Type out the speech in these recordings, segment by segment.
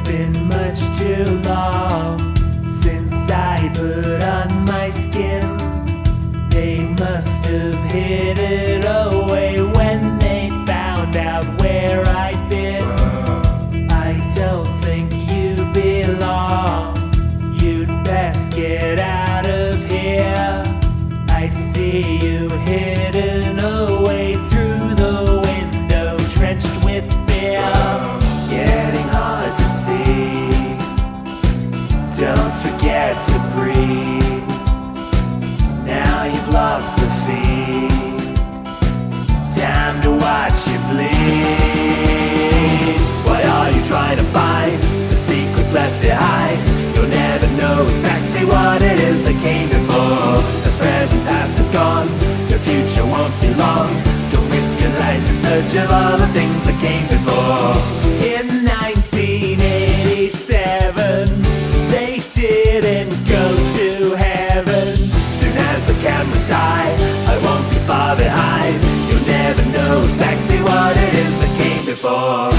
has been much too long since I put on my skin. They must have hid it away when they found out where I'd been. I don't think you belong. You'd best get out of here. I see you risk in search of all the things that came before. In 1987, they didn't go to heaven. Soon as the cameras die, I won't be far behind. You'll never know exactly what it is that came before.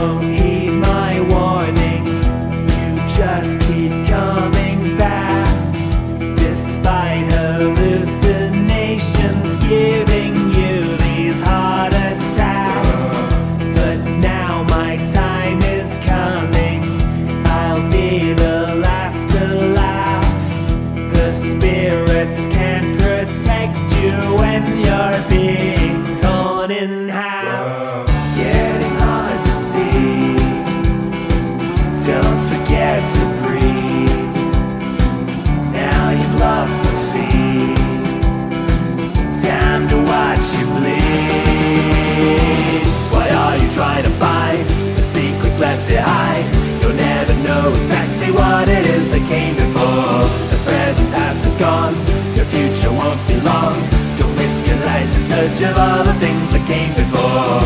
Won't heed my warning. You just keep coming back. Despite hallucinations giving long. Don't risk your life in search of all the things that came before.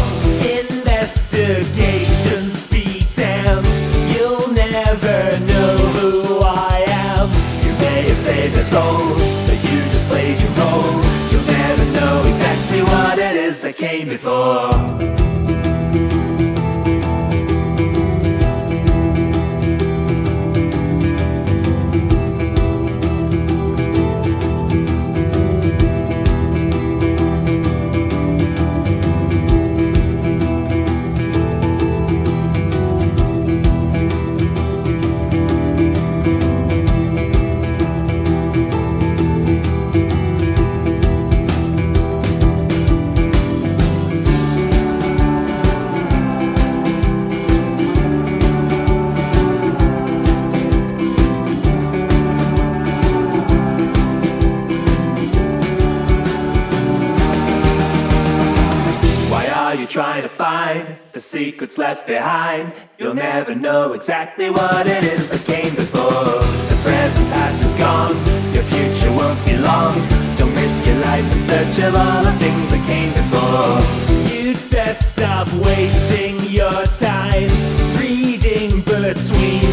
Investigations be damned, you'll never know who I am. You may have saved their souls, but you just played your role. You'll never know exactly what it is that came before. you try to find the secrets left behind. You'll never know exactly what it is that came before. The present past is gone, your future won't be long. Don't risk your life in search of all the things that came before. You'd best stop wasting your time reading between